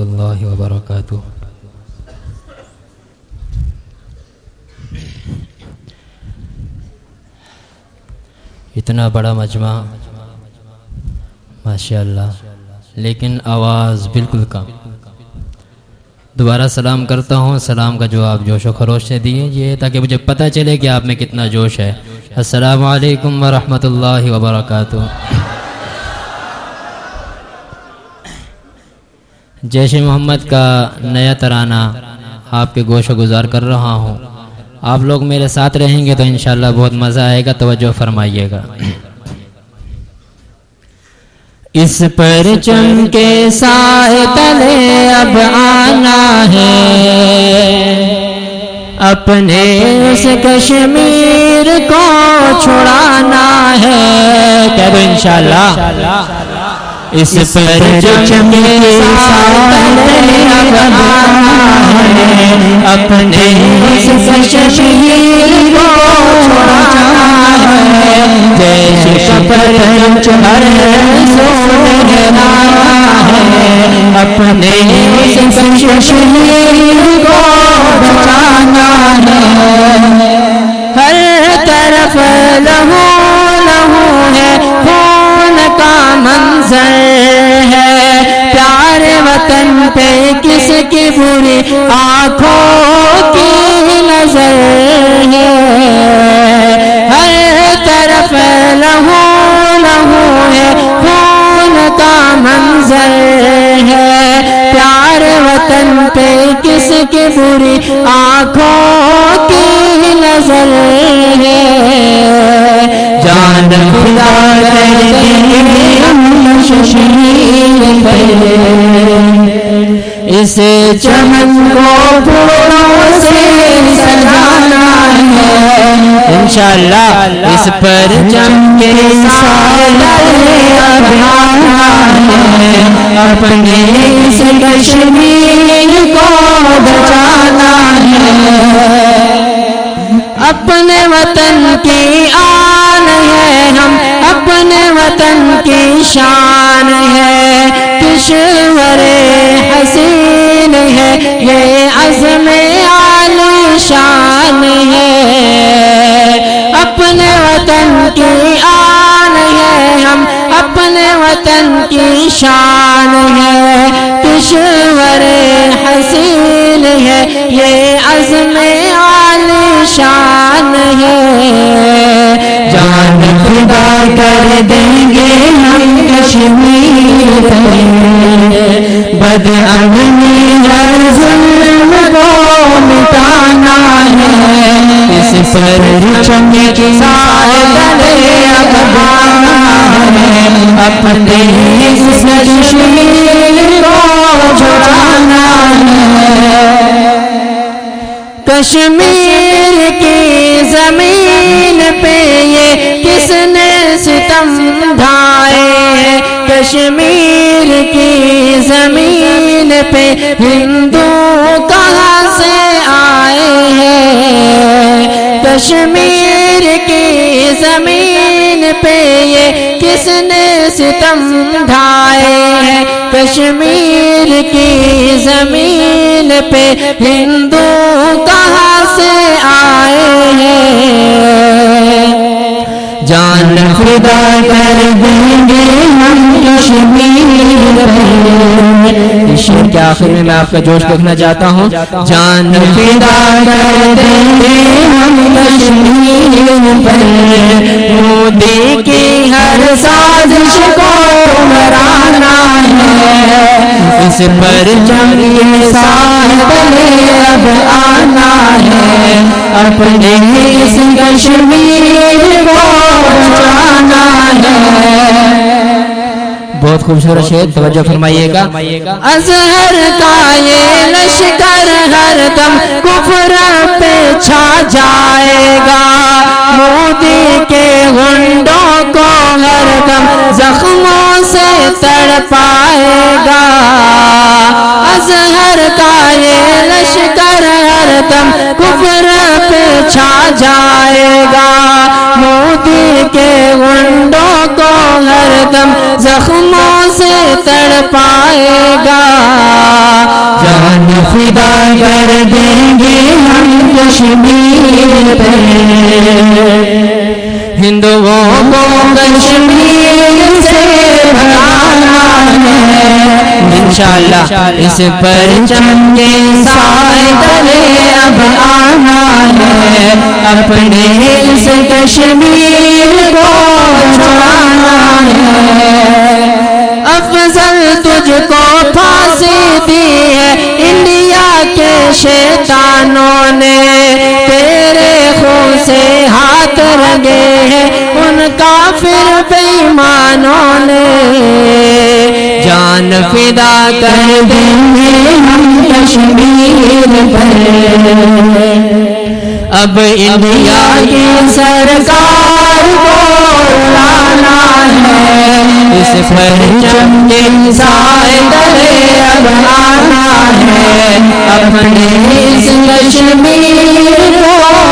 اللہ وبرکاتہ اتنا بڑا مجمع ماشاء اللہ لیکن آواز بالکل کم دوبارہ سلام کرتا ہوں سلام کا جواب جوش و خروش سے دیجیے تاکہ مجھے پتہ چلے کہ آپ میں کتنا جوش ہے السلام علیکم ورحمۃ اللہ وبرکاتہ جیش محمد کا نیا ترانہ آپ کے گوش و گزار کر رہا ہوں۔ آپ لوگ میرے ساتھ رہیں گے تو انشاءاللہ بہت مزہ آئے گا، توجہ فرمائیے گا۔ اس پر چم کے سائے تلے اب آنا ہے۔ اپنے اس کشمیر کو چھڑانا ہے۔ کہہ انشاءاللہ۔ اس پر چم کے سائے اپنے اس کشمیر کو چھڑانا ہے۔ جیسے شپر چمر اپنے کو بچانا ہے۔ ہر طرف لہو منظر ہے۔ پیار وطن پہ کس کی بری آنکھوں کی نظر ہے۔ ہر طرف لہو لہو ہے، خون کا منظر ہے۔ پیار وطن پہ کس کی بری آنکھوں کی نظر ہے۔ اس چمن کو پھولوں سے سجانا ہے۔ انشاءاللہ اس پر چم کے اپنے اس کشمیر کو بچانا ہے۔ اپنے وطن کی آن وطن کی شان ہے کشور حسین ہے۔ یہ عزم عالی شان ہے۔ اپنے وطن کی آن ہے، ہم اپنے وطن کی شان ہے۔ ہم کشمیر بد امنی ہر ظلم کو مٹانا ہے اس پر چم کی سارے اب ہے اپنے اس کشمیر کو چھڑانا ہے کشمیر کی زمین پہ یہ کس نے ستم ڈھائے کشمیر کی زمین پہ ہندو کہاں سے آئے ہیں۔ کشمیر کی زمین پہ یہ کس نے ستم ڈھائے ہیں؟ کشمیر کی زمین پہ ہندو کہاں سے آئے ہیں۔ خدا کر دیں گے ہم کشمیر شیر کے آخر میں میں آپ کا جوش دیکھنا چاہتا ہوں جان فدا کر دیں گے ہم کشمیر پر مودی کی ہر سازش کو مرانا ہے اس پر جنگ سال اب آنا ہے۔ اپنے اس کشمیر کو خوبصورت شعر توجہ فرمائیے گا۔ ازہر کا یہ لشکر ہر دم کفر پہ چھا جائے گا۔ مودی کے گنڈوں کو ہر دم زخموں سے تڑ پائے گا۔ ازہر کا یہ لشکر ہر دم کفر پہ چھا جائے گا۔ مودی کے گنڈوں کو ہر دم زخموں سے تڑ پائے گا۔ جان فدا کر دیں گے ہم کشمیر پہ۔ ہندوؤں کو کشمیر سے بھگانا ہے۔ انشاءاللہ اس پر چمکے سائے تلے اب آنا ہے۔ اپنے اس کشمیر کو چھڑانا ہے۔ سے ہاتھ رگے ہیں، ان کافر بیمانوں نے جان فدا کر دیں گے ہم کشمیر پر۔ اب انڈیا کی سرکار کو لانا ہے۔ اس پر چمکے سائے تلے اب آنا ہے۔ اپنے اس کشمیر کو